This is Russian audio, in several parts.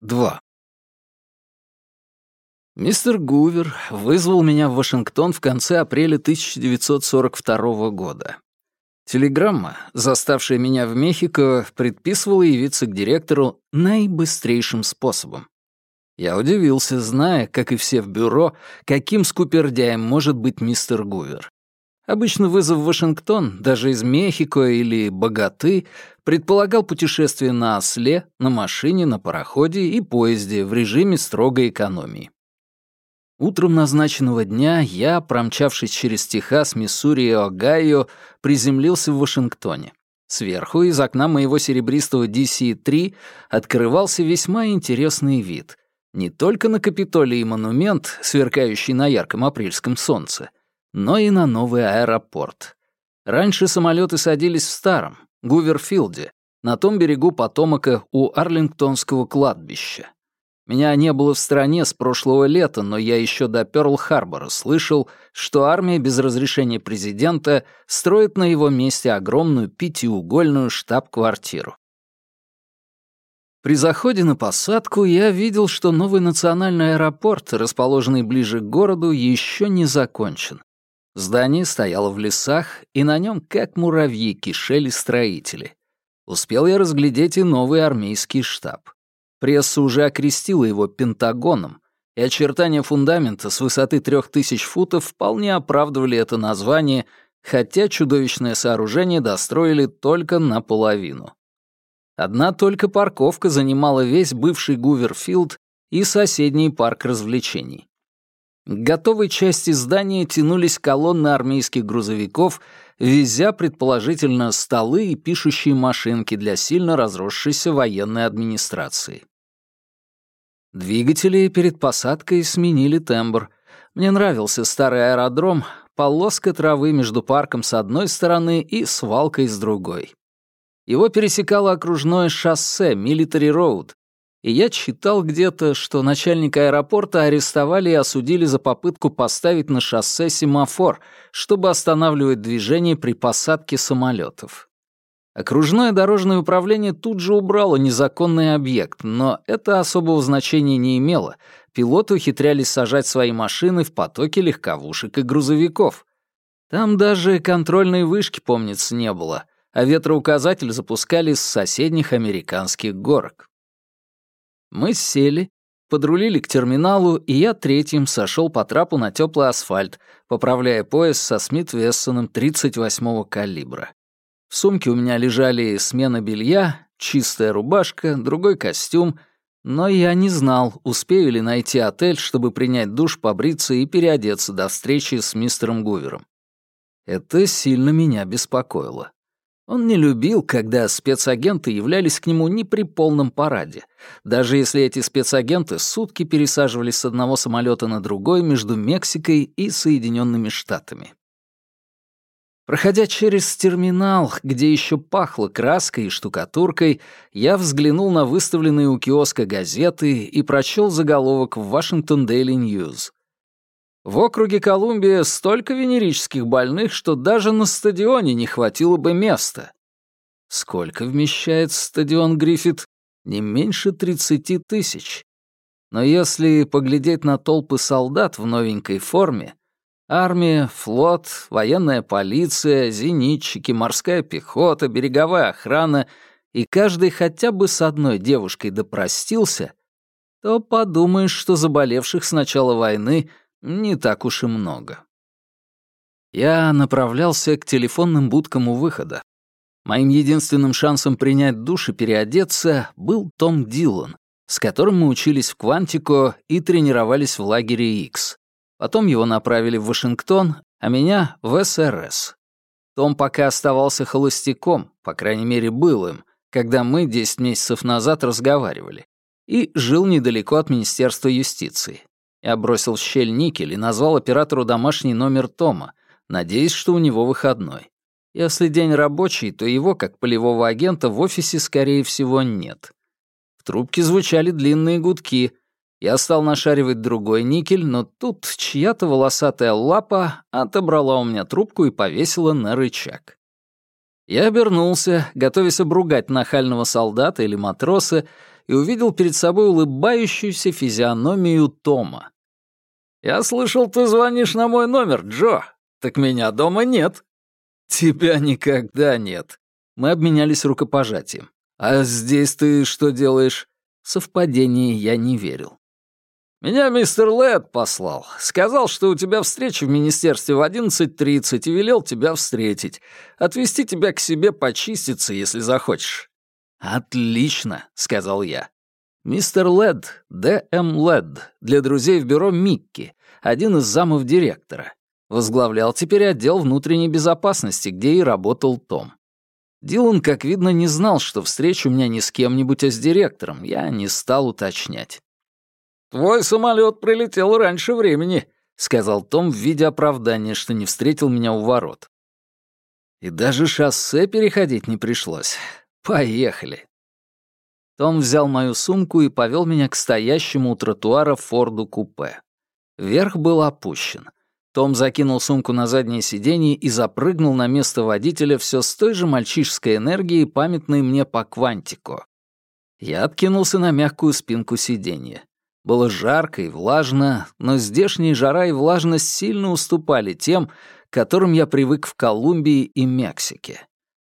2. Мистер Гувер вызвал меня в Вашингтон в конце апреля 1942 года. Телеграмма, заставшая меня в Мехико, предписывала явиться к директору наибыстрейшим способом. Я удивился, зная, как и все в бюро, каким скупердяем может быть мистер Гувер. Обычно вызов в Вашингтон, даже из Мехико или Богаты, предполагал путешествие на осле, на машине, на пароходе и поезде в режиме строгой экономии. Утром назначенного дня я, промчавшись через Техас, Миссури и Огайо, приземлился в Вашингтоне. Сверху из окна моего серебристого DC-3 открывался весьма интересный вид. Не только на Капитолий и монумент, сверкающий на ярком апрельском солнце, но и на новый аэропорт. Раньше самолеты садились в старом, Гуверфилде, на том берегу потомока у Арлингтонского кладбища. Меня не было в стране с прошлого лета, но я еще до Пёрл-Харбора слышал, что армия без разрешения президента строит на его месте огромную пятиугольную штаб-квартиру. При заходе на посадку я видел, что новый национальный аэропорт, расположенный ближе к городу, еще не закончен. Здание стояло в лесах, и на нем, как муравьи, кишели строители. Успел я разглядеть и новый армейский штаб. Пресса уже окрестила его Пентагоном, и очертания фундамента с высоты трех тысяч футов вполне оправдывали это название, хотя чудовищное сооружение достроили только наполовину. Одна только парковка занимала весь бывший Гуверфилд и соседний парк развлечений. К готовой части здания тянулись колонны армейских грузовиков, везя, предположительно, столы и пишущие машинки для сильно разросшейся военной администрации. Двигатели перед посадкой сменили тембр. Мне нравился старый аэродром, полоска травы между парком с одной стороны и свалкой с другой. Его пересекало окружное шоссе Military Road, и я читал где-то, что начальника аэропорта арестовали и осудили за попытку поставить на шоссе семафор, чтобы останавливать движение при посадке самолетов. Окружное дорожное управление тут же убрало незаконный объект, но это особого значения не имело. Пилоты ухитрялись сажать свои машины в потоке легковушек и грузовиков. Там даже контрольной вышки, помнится, не было, а ветроуказатель запускали с соседних американских горок. Мы сели, подрулили к терминалу, и я третьим сошел по трапу на теплый асфальт, поправляя пояс со Смит Вессоном 38-го калибра. В сумке у меня лежали смена белья, чистая рубашка, другой костюм, но я не знал, успею ли найти отель, чтобы принять душ, побриться и переодеться до встречи с мистером Гувером. Это сильно меня беспокоило. Он не любил, когда спецагенты являлись к нему не при полном параде, даже если эти спецагенты сутки пересаживались с одного самолета на другой между Мексикой и Соединенными Штатами. Проходя через терминал, где еще пахло краской и штукатуркой, я взглянул на выставленные у киоска газеты и прочел заголовок в Washington Daily News. В округе Колумбия столько венерических больных, что даже на стадионе не хватило бы места. Сколько вмещает стадион Гриффит? Не меньше 30 тысяч. Но если поглядеть на толпы солдат в новенькой форме, армия, флот, военная полиция, зенитчики, морская пехота, береговая охрана и каждый хотя бы с одной девушкой допростился, то подумаешь, что заболевших с начала войны — не так уж и много. Я направлялся к телефонным будкам у выхода. Моим единственным шансом принять душ и переодеться был Том Дилан, с которым мы учились в Квантико и тренировались в лагере X. Потом его направили в Вашингтон, а меня — в СРС. Том пока оставался холостяком, по крайней мере, был им, когда мы 10 месяцев назад разговаривали, и жил недалеко от Министерства юстиции. Я бросил в щель никель и назвал оператору домашний номер Тома, надеясь, что у него выходной. Если день рабочий, то его, как полевого агента, в офисе, скорее всего, нет. В трубке звучали длинные гудки. Я стал нашаривать другой никель, но тут чья-то волосатая лапа отобрала у меня трубку и повесила на рычаг. Я обернулся, готовясь обругать нахального солдата или матроса, и увидел перед собой улыбающуюся физиономию Тома. «Я слышал, ты звонишь на мой номер, Джо. Так меня дома нет». «Тебя никогда нет». Мы обменялись рукопожатием. «А здесь ты что делаешь?» Совпадение я не верил. «Меня мистер Лэд послал. Сказал, что у тебя встреча в министерстве в 11.30 и велел тебя встретить. Отвезти тебя к себе почиститься, если захочешь». «Отлично», — сказал я. «Мистер Лэд, Д.М. Лэд, для друзей в бюро Микки, один из замов директора. Возглавлял теперь отдел внутренней безопасности, где и работал Том. Дилан, как видно, не знал, что встреча у меня не с кем-нибудь, а с директором. Я не стал уточнять. «Твой самолет прилетел раньше времени», — сказал Том в виде оправдания, что не встретил меня у ворот. И даже шоссе переходить не пришлось. Поехали. Том взял мою сумку и повел меня к стоящему у тротуара Форду-купе. Верх был опущен. Том закинул сумку на заднее сиденье и запрыгнул на место водителя все с той же мальчишеской энергией, памятной мне по квантику. Я откинулся на мягкую спинку сиденья. Было жарко и влажно, но здешние жара и влажность сильно уступали тем, к которым я привык в Колумбии и Мексике.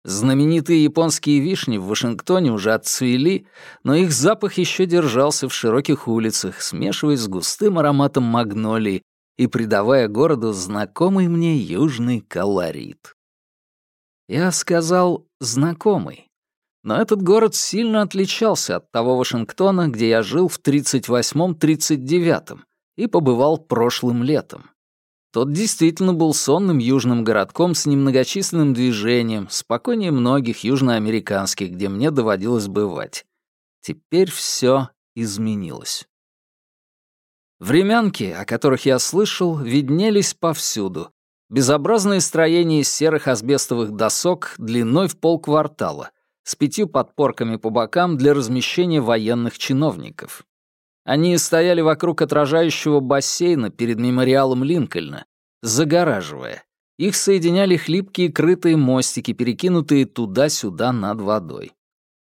Знаменитые японские вишни в Вашингтоне уже отцвели, но их запах еще держался в широких улицах, смешиваясь с густым ароматом магнолии и придавая городу знакомый мне южный колорит. Я сказал «знакомый», но этот город сильно отличался от того Вашингтона, где я жил в 38-39 и побывал прошлым летом. Тот действительно был сонным южным городком с немногочисленным движением, спокойнее многих южноамериканских, где мне доводилось бывать. Теперь все изменилось. Времянки, о которых я слышал, виднелись повсюду. Безобразные строения из серых асбестовых досок длиной в полквартала — с пятью подпорками по бокам для размещения военных чиновников. Они стояли вокруг отражающего бассейна перед мемориалом Линкольна, загораживая. Их соединяли хлипкие крытые мостики, перекинутые туда-сюда над водой.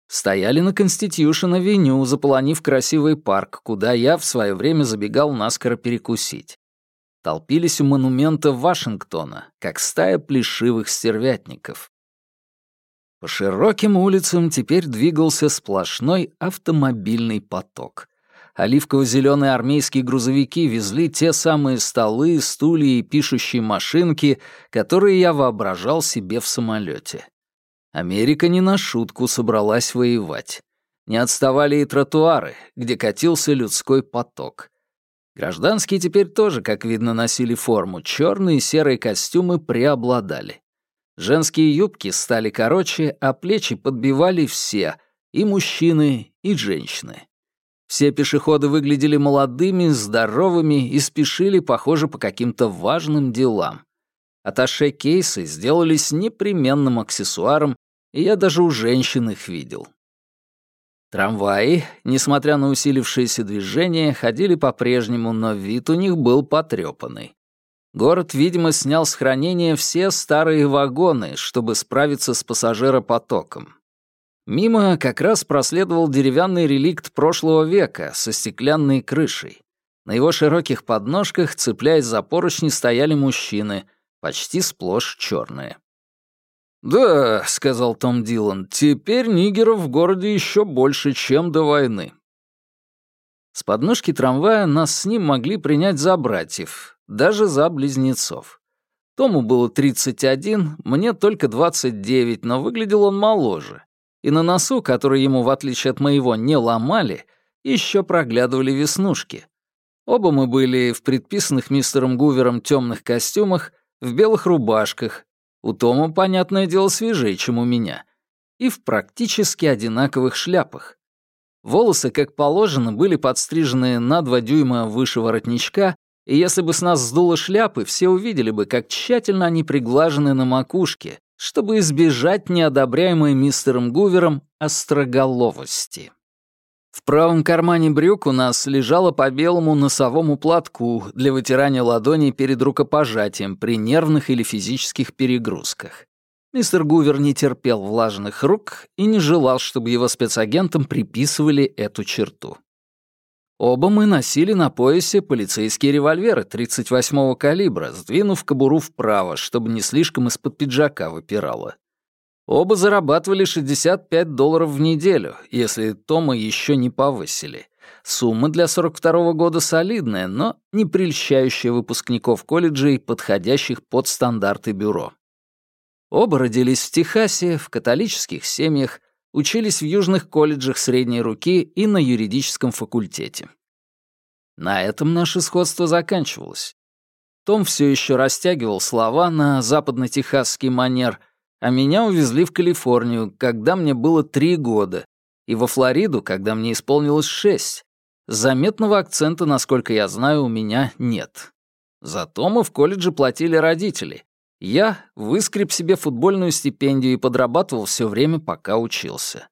Стояли на Конститюшн-авеню, заполонив красивый парк, куда я в свое время забегал наскоро перекусить. Толпились у монумента Вашингтона, как стая плешивых стервятников. По широким улицам теперь двигался сплошной автомобильный поток. Оливково-зеленые армейские грузовики везли те самые столы, стулья и пишущие машинки, которые я воображал себе в самолете. Америка не на шутку собралась воевать. Не отставали и тротуары, где катился людской поток. Гражданские теперь тоже, как видно, носили форму. Черные и серые костюмы преобладали. Женские юбки стали короче, а плечи подбивали все, и мужчины, и женщины. Все пешеходы выглядели молодыми, здоровыми и спешили, похоже, по каким-то важным делам. Аташе-кейсы сделались непременным аксессуаром, и я даже у женщин их видел. Трамваи, несмотря на усилившееся движение, ходили по-прежнему, но вид у них был потрепанный. Город, видимо, снял с хранения все старые вагоны, чтобы справиться с пассажиропотоком. Мимо как раз проследовал деревянный реликт прошлого века со стеклянной крышей. На его широких подножках, цепляясь за поручни, стояли мужчины, почти сплошь черные. «Да», — сказал Том Дилан, — «теперь нигеров в городе еще больше, чем до войны». С подножки трамвая нас с ним могли принять за братьев, даже за близнецов. Тому было 31, мне только 29, но выглядел он моложе. И на носу, который ему, в отличие от моего, не ломали, еще проглядывали веснушки. Оба мы были в предписанных мистером Гувером темных костюмах, в белых рубашках. У Тома, понятное дело, свежее, чем у меня. И в практически одинаковых шляпах. Волосы, как положено, были подстрижены на два дюйма выше воротничка и если бы с нас сдуло шляпы, все увидели бы, как тщательно они приглажены на макушке, чтобы избежать неодобряемой мистером Гувером остроголовости. В правом кармане брюк у нас лежало по белому носовому платку для вытирания ладоней перед рукопожатием при нервных или физических перегрузках. Мистер Гувер не терпел влажных рук и не желал, чтобы его спецагентам приписывали эту черту. Оба мы носили на поясе полицейские револьверы 38-го калибра, сдвинув кобуру вправо, чтобы не слишком из-под пиджака выпирало. Оба зарабатывали 65 долларов в неделю, если Тома еще не повысили. Сумма для 42-го года солидная, но не прельщающая выпускников колледжей, подходящих под стандарты бюро. Оба родились в Техасе, в католических семьях, учились в южных колледжах средней руки и на юридическом факультете. На этом наше сходство заканчивалось. Том все еще растягивал слова на западно-техасский манер, а меня увезли в Калифорнию, когда мне было три года, и во Флориду, когда мне исполнилось шесть. Заметного акцента, насколько я знаю, у меня нет. За Тома в колледже платили родители, я выскреб себе футбольную стипендию и подрабатывал все время, пока учился.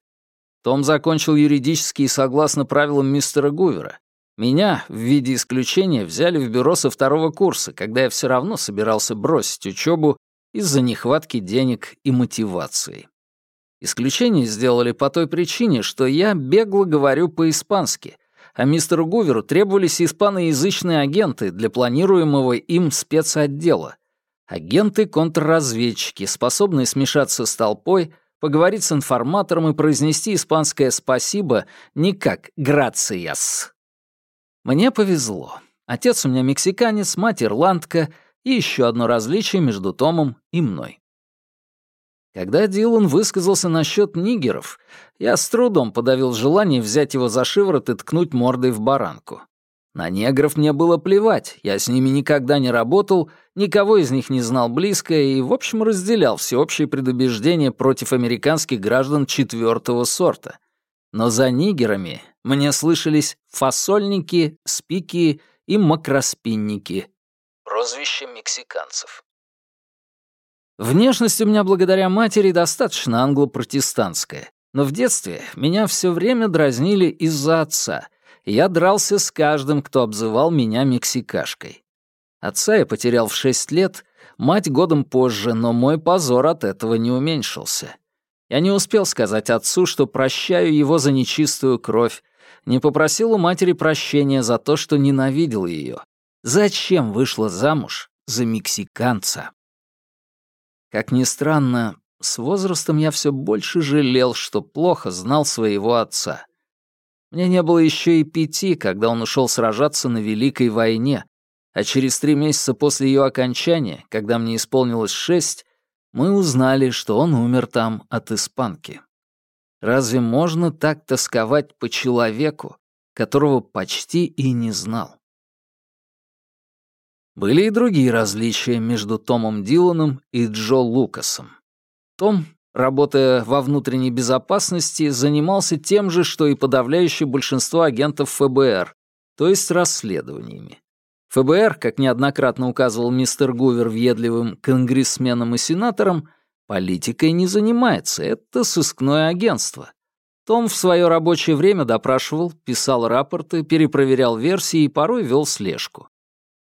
Том закончил юридический согласно правилам мистера Гувера. Меня, в виде исключения, взяли в бюро со второго курса, когда я все равно собирался бросить учебу из-за нехватки денег и мотивации. Исключение сделали по той причине, что я бегло говорю по-испански, а мистеру Гуверу требовались испаноязычные агенты для планируемого им спецотдела, Агенты-контрразведчики, способные смешаться с толпой, поговорить с информатором и произнести испанское «спасибо» не как «грациас». Мне повезло. Отец у меня мексиканец, мать ирландка и еще одно различие между Томом и мной. Когда Дилан высказался насчет нигеров, я с трудом подавил желание взять его за шиворот и ткнуть мордой в баранку. На негров мне было плевать, я с ними никогда не работал, никого из них не знал близко и, в общем, разделял всеобщее предубеждение против американских граждан четвертого сорта. Но за нигерами мне слышались фасольники, спики и макроспинники. Прозвище мексиканцев. Внешность у меня благодаря матери достаточно англо-протестантская, но в детстве меня все время дразнили из-за отца — я дрался с каждым, кто обзывал меня мексикашкой. Отца я потерял в шесть лет, мать годом позже, но мой позор от этого не уменьшился. Я не успел сказать отцу, что прощаю его за нечистую кровь, не попросил у матери прощения за то, что ненавидел ее. Зачем вышла замуж за мексиканца? Как ни странно, с возрастом я все больше жалел, что плохо знал своего отца. Мне не было еще и пяти, когда он ушел сражаться на Великой войне, а через три месяца после ее окончания, когда мне исполнилось шесть, мы узнали, что он умер там от испанки. Разве можно так тосковать по человеку, которого почти и не знал? Были и другие различия между Томом Диланом и Джо Лукасом. Том работая во внутренней безопасности, занимался тем же, что и подавляющее большинство агентов ФБР, то есть расследованиями. ФБР, как неоднократно указывал мистер Гувер въедливым конгрессменам и сенаторам, политикой не занимается, это сыскное агентство. Том в свое рабочее время допрашивал, писал рапорты, перепроверял версии и порой вел слежку.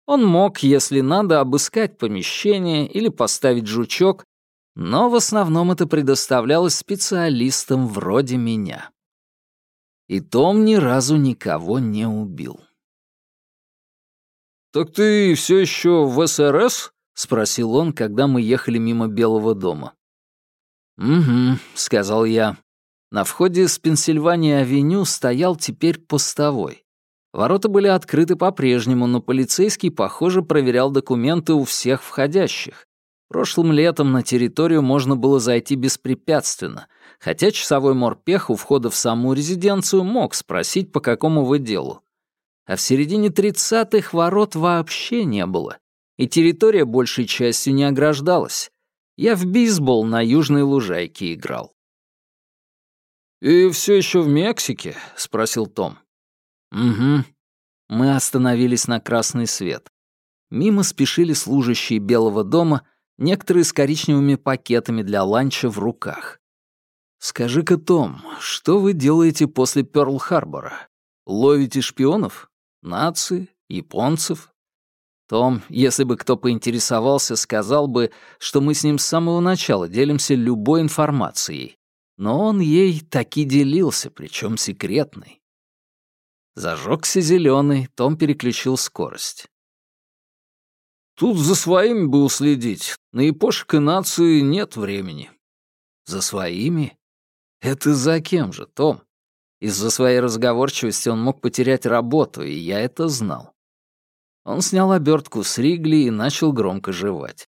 Он мог, если надо, обыскать помещение или поставить жучок, но в основном это предоставлялось специалистам вроде меня. И Том ни разу никого не убил. «Так ты все еще в СРС?» — спросил он, когда мы ехали мимо Белого дома. «Угу», — сказал я. На входе с Пенсильвания-авеню стоял теперь постовой. Ворота были открыты по-прежнему, но полицейский, похоже, проверял документы у всех входящих. Прошлым летом на территорию можно было зайти беспрепятственно, хотя часовой морпех у входа в саму резиденцию мог спросить, по какому вы делу. А в середине тридцатых ворот вообще не было, и территория большей частью не ограждалась. Я в бейсбол на южной лужайке играл. «И все еще в Мексике?» — спросил Том. «Угу». Мы остановились на красный свет. Мимо спешили служащие Белого дома — некоторые с коричневыми пакетами для ланча в руках. «Скажи-ка, Том, что вы делаете после Пёрл-Харбора? Ловите шпионов? Нации? Японцев?» Том, если бы кто поинтересовался, сказал бы, что мы с ним с самого начала делимся любой информацией. Но он ей таки делился, причем секретной. Зажегся зеленый, Том переключил скорость. Тут за своими бы уследить. На епошек и нации нет времени. За своими? Это за кем же, Том? Из-за своей разговорчивости он мог потерять работу, и я это знал. Он снял обертку с Ригли и начал громко жевать.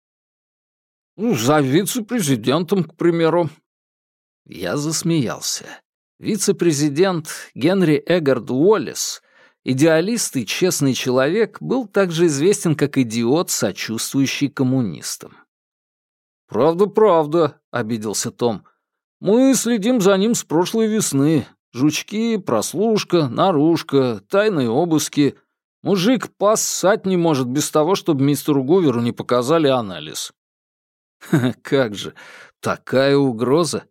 «Ну, за вице-президентом, к примеру». Я засмеялся. Вице-президент Генри Эггард Уоллес, идеалист и честный человек, был также известен как идиот, сочувствующий коммунистам. «Правда, правда», — обиделся Том. «Мы следим за ним с прошлой весны. Жучки, прослушка, наружка, тайные обыски — Мужик поссать не может без того, чтобы мистеру Гуверу не показали анализ. Как же, такая угроза?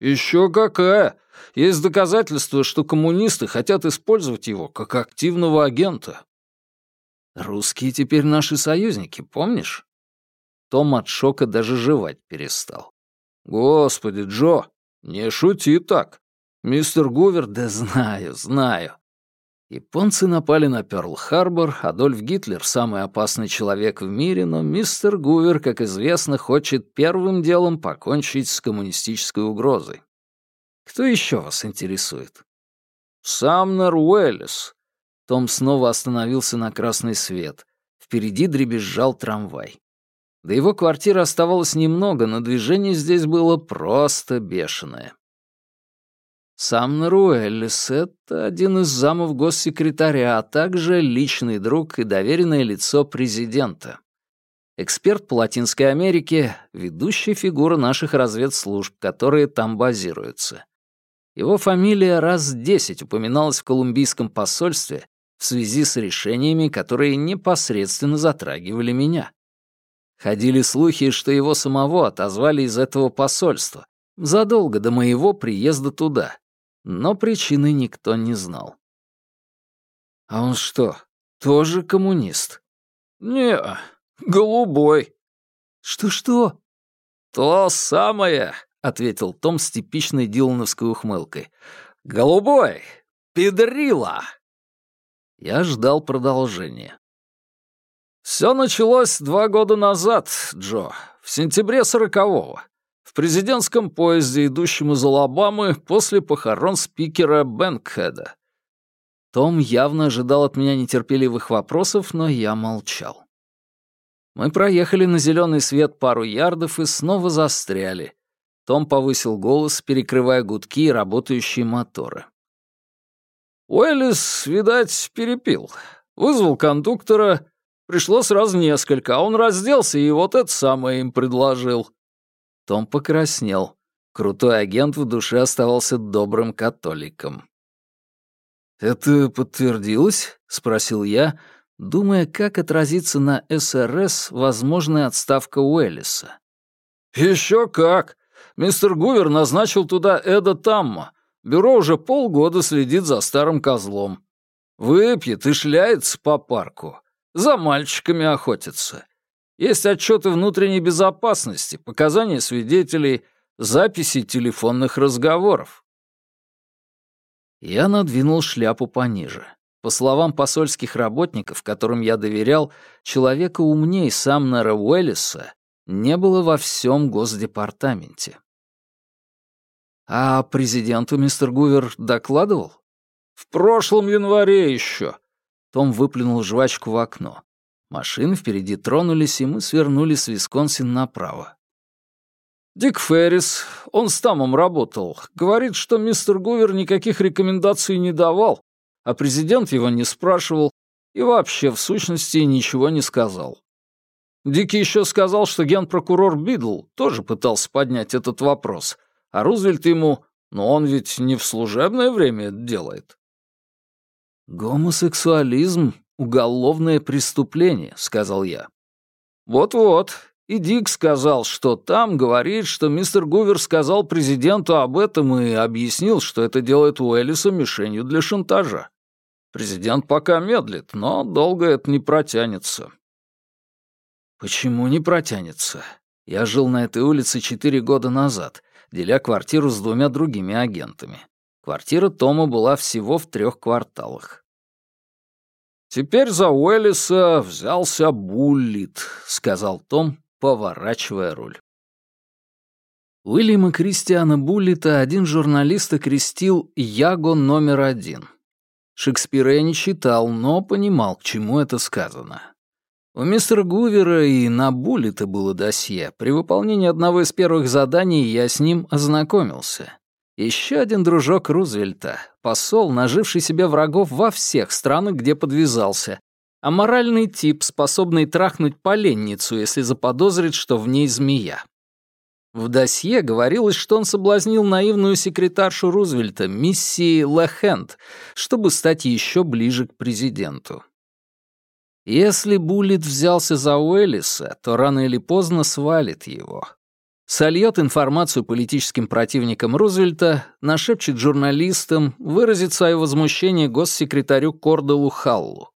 Еще какая! Есть доказательства, что коммунисты хотят использовать его как активного агента. Русские теперь наши союзники, помнишь? Том от шока даже жевать перестал. Господи, Джо, не шути так. Мистер Гувер, да знаю, знаю. Японцы напали на Пёрл-Харбор, Адольф Гитлер — самый опасный человек в мире, но мистер Гувер, как известно, хочет первым делом покончить с коммунистической угрозой. Кто еще вас интересует? Самнер Уэллис. Том снова остановился на красный свет. Впереди дребезжал трамвай. До его квартиры оставалось немного, но движение здесь было просто бешеное. Сам Наруэллис — это один из замов госсекретаря, а также личный друг и доверенное лицо президента. Эксперт по Латинской Америке — ведущая фигура наших разведслужб, которые там базируются. Его фамилия раз десять упоминалась в колумбийском посольстве в связи с решениями, которые непосредственно затрагивали меня. Ходили слухи, что его самого отозвали из этого посольства задолго до моего приезда туда, но причины никто не знал. «А он что, тоже коммунист?» «Не, голубой». «Что-что?» «То самое», — ответил Том с типичной дилановской ухмылкой. «Голубой! Педрила!» Я ждал продолжения. «Все началось два года назад, Джо, в сентябре сорокового в президентском поезде, идущем из Алабамы после похорон спикера Бэнкхеда. Том явно ожидал от меня нетерпеливых вопросов, но я молчал. Мы проехали на зеленый свет пару ярдов и снова застряли. Том повысил голос, перекрывая гудки и работающие моторы. Уэллис, видать, перепил. Вызвал кондуктора. Пришло сразу несколько, а он разделся и вот это самое им предложил. Том покраснел. Крутой агент в душе оставался добрым католиком. «Это подтвердилось?» — спросил я, думая, как отразится на СРС возможная отставка Уэллиса. «Еще как! Мистер Гувер назначил туда Эда Тамма. Бюро уже полгода следит за старым козлом. Выпьет и шляется по парку. За мальчиками охотится. Есть отчеты внутренней безопасности, показания свидетелей, записи телефонных разговоров. Я надвинул шляпу пониже. По словам посольских работников, которым я доверял, человека умней Самнера Уэллиса не было во всем Госдепартаменте. А президенту мистер Гувер докладывал? В прошлом январе еще. Том выплюнул жвачку в окно. Машины впереди тронулись, и мы свернули с Висконсин направо. Дик Феррис, он с Тамом работал, говорит, что мистер Гувер никаких рекомендаций не давал, а президент его не спрашивал и вообще, в сущности, ничего не сказал. Дик еще сказал, что генпрокурор Бидл тоже пытался поднять этот вопрос, а Рузвельт ему, но он ведь не в служебное время это делает. Гомосексуализм уголовное преступление», — сказал я. «Вот-вот, и Дик сказал, что там говорит, что мистер Гувер сказал президенту об этом и объяснил, что это делает Уэллиса мишенью для шантажа. Президент пока медлит, но долго это не протянется. Почему не протянется? Я жил на этой улице четыре года назад, деля квартиру с двумя другими агентами. Квартира Тома была всего в трех кварталах. «Теперь за Уэллиса взялся Буллит», — сказал Том, поворачивая руль. Уильяма Кристиана Буллита один журналист окрестил «Яго номер один». Шекспира я не читал, но понимал, к чему это сказано. У мистера Гувера и на Буллита было досье. При выполнении одного из первых заданий я с ним ознакомился. Еще один дружок Рузвельта, посол, наживший себе врагов во всех странах, где подвязался, а моральный тип, способный трахнуть поленницу, если заподозрит, что в ней змея. В досье говорилось, что он соблазнил наивную секретаршу Рузвельта, миссии Лехенд, чтобы стать еще ближе к президенту. Если Буллит взялся за Уэллиса, то рано или поздно свалит его сольет информацию политическим противникам Рузвельта, нашепчет журналистам, выразит свое возмущение госсекретарю Корделу Халлу.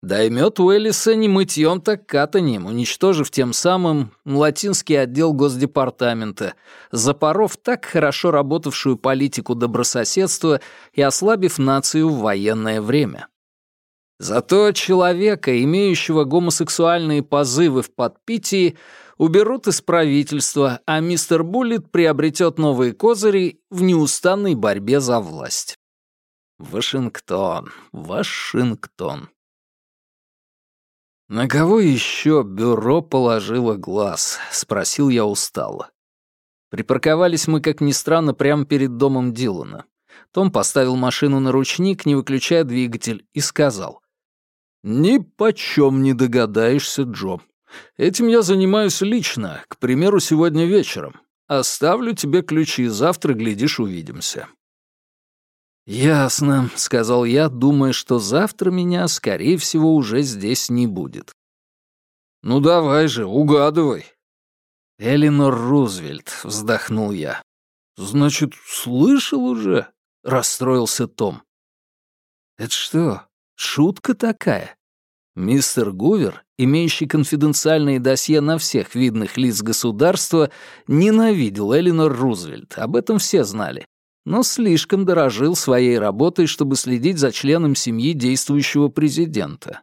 Даймет Уэллиса не мытьем, так катанием, уничтожив тем самым латинский отдел Госдепартамента, запоров так хорошо работавшую политику добрососедства и ослабив нацию в военное время. Зато человека, имеющего гомосексуальные позывы в подпитии, уберут из правительства, а мистер Буллит приобретет новые козыри в неустанной борьбе за власть. Вашингтон, Вашингтон. «На кого еще бюро положило глаз?» — спросил я устало. Припарковались мы, как ни странно, прямо перед домом Дилана. Том поставил машину на ручник, не выключая двигатель, и сказал. «Ни почем не догадаешься, Джо. Этим я занимаюсь лично, к примеру, сегодня вечером. Оставлю тебе ключи, завтра, глядишь, увидимся». «Ясно», — сказал я, думая, что завтра меня, скорее всего, уже здесь не будет. «Ну давай же, угадывай». «Элинор Рузвельт», — вздохнул я. «Значит, слышал уже?» — расстроился Том. «Это что, шутка такая?» Мистер Гувер, имеющий конфиденциальные досье на всех видных лиц государства, ненавидел Элинор Рузвельт, об этом все знали, но слишком дорожил своей работой, чтобы следить за членом семьи действующего президента.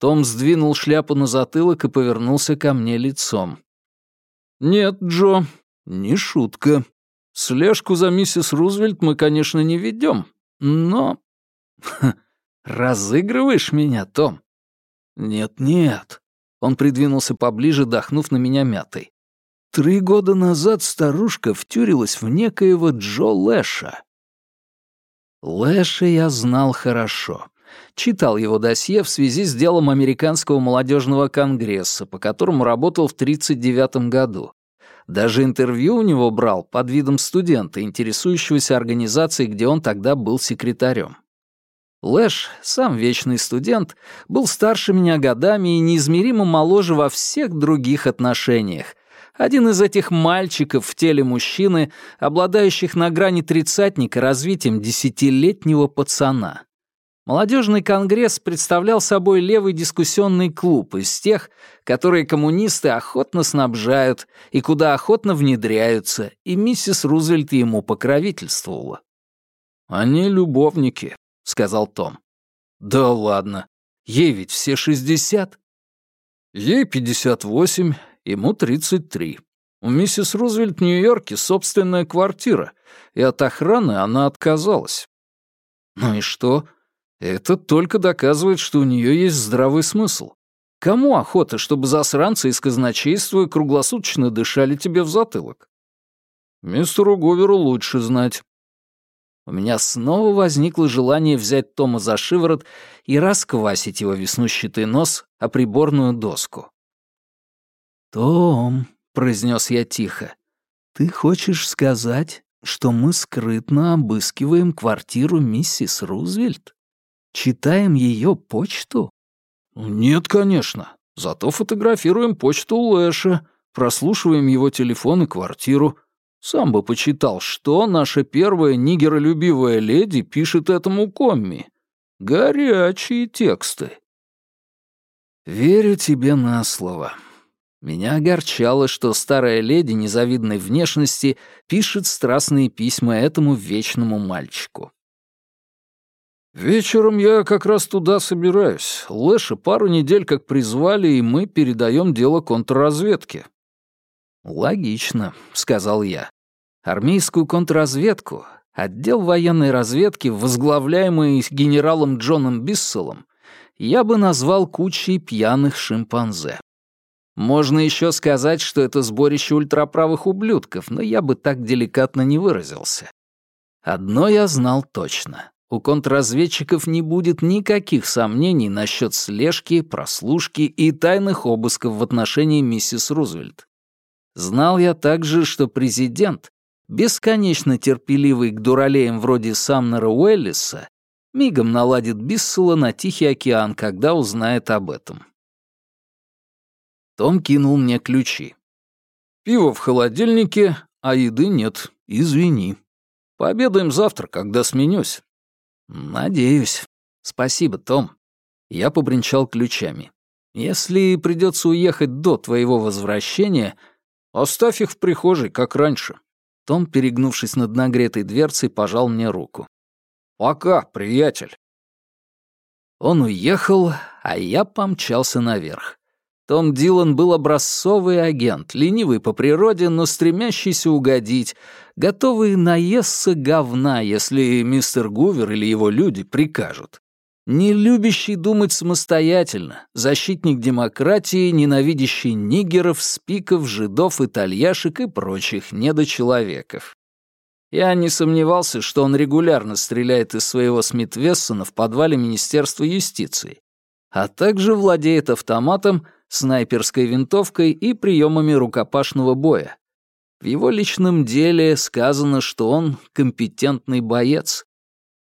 Том сдвинул шляпу на затылок и повернулся ко мне лицом. «Нет, Джо, не шутка. Слежку за миссис Рузвельт мы, конечно, не ведем, но...» «Разыгрываешь меня, Том?» «Нет-нет». Он придвинулся поближе, дохнув на меня мятой. «Три года назад старушка втюрилась в некоего Джо Лэша». Лэша я знал хорошо. Читал его досье в связи с делом Американского молодежного конгресса, по которому работал в 1939 году. Даже интервью у него брал под видом студента, интересующегося организацией, где он тогда был секретарем. Лэш, сам вечный студент, был старше меня годами и неизмеримо моложе во всех других отношениях. Один из этих мальчиков в теле мужчины, обладающих на грани тридцатника развитием десятилетнего пацана. Молодежный конгресс представлял собой левый дискуссионный клуб из тех, которые коммунисты охотно снабжают и куда охотно внедряются, и миссис Рузвельт ему покровительствовала. Они любовники, — сказал Том. «Да ладно. Ей ведь все шестьдесят». «Ей пятьдесят восемь, ему тридцать три. У миссис Рузвельт в Нью-Йорке собственная квартира, и от охраны она отказалась». «Ну и что? Это только доказывает, что у нее есть здравый смысл. Кому охота, чтобы засранцы из казначейства круглосуточно дышали тебе в затылок?» «Мистеру Говеру лучше знать. У меня снова возникло желание взять Тома за шиворот и расквасить его веснущатый нос о приборную доску. «Том», — произнес я тихо, — «ты хочешь сказать, что мы скрытно обыскиваем квартиру миссис Рузвельт? Читаем ее почту?» «Нет, конечно. Зато фотографируем почту Лэша, прослушиваем его телефон и квартиру, сам бы почитал, что наша первая нигеролюбивая леди пишет этому комми. Горячие тексты. Верю тебе на слово. Меня огорчало, что старая леди незавидной внешности пишет страстные письма этому вечному мальчику. «Вечером я как раз туда собираюсь. Лэша пару недель как призвали, и мы передаем дело контрразведке». «Логично», — сказал я. «Армейскую контрразведку, отдел военной разведки, возглавляемый генералом Джоном Бисселом, я бы назвал кучей пьяных шимпанзе. Можно еще сказать, что это сборище ультраправых ублюдков, но я бы так деликатно не выразился. Одно я знал точно. У контрразведчиков не будет никаких сомнений насчет слежки, прослушки и тайных обысков в отношении миссис Рузвельт. Знал я также, что президент, бесконечно терпеливый к дуралеям вроде Самнера Уэллиса, мигом наладит Биссела на Тихий океан, когда узнает об этом. Том кинул мне ключи. «Пиво в холодильнике, а еды нет. Извини. Пообедаем завтра, когда сменюсь». «Надеюсь. Спасибо, Том». Я побренчал ключами. «Если придется уехать до твоего возвращения, оставь их в прихожей, как раньше». Том, перегнувшись над нагретой дверцей, пожал мне руку. «Пока, приятель». Он уехал, а я помчался наверх. Том Дилан был образцовый агент, ленивый по природе, но стремящийся угодить, готовый наесться говна, если мистер Гувер или его люди прикажут. Не любящий думать самостоятельно, защитник демократии, ненавидящий нигеров, спиков, жидов, итальяшек и прочих недочеловеков. Я не сомневался, что он регулярно стреляет из своего Смит Вессона в подвале Министерства юстиции, а также владеет автоматом, снайперской винтовкой и приемами рукопашного боя. В его личном деле сказано, что он компетентный боец.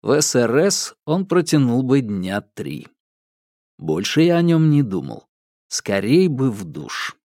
В СРС он протянул бы дня три. Больше я о нем не думал. Скорей бы в душ.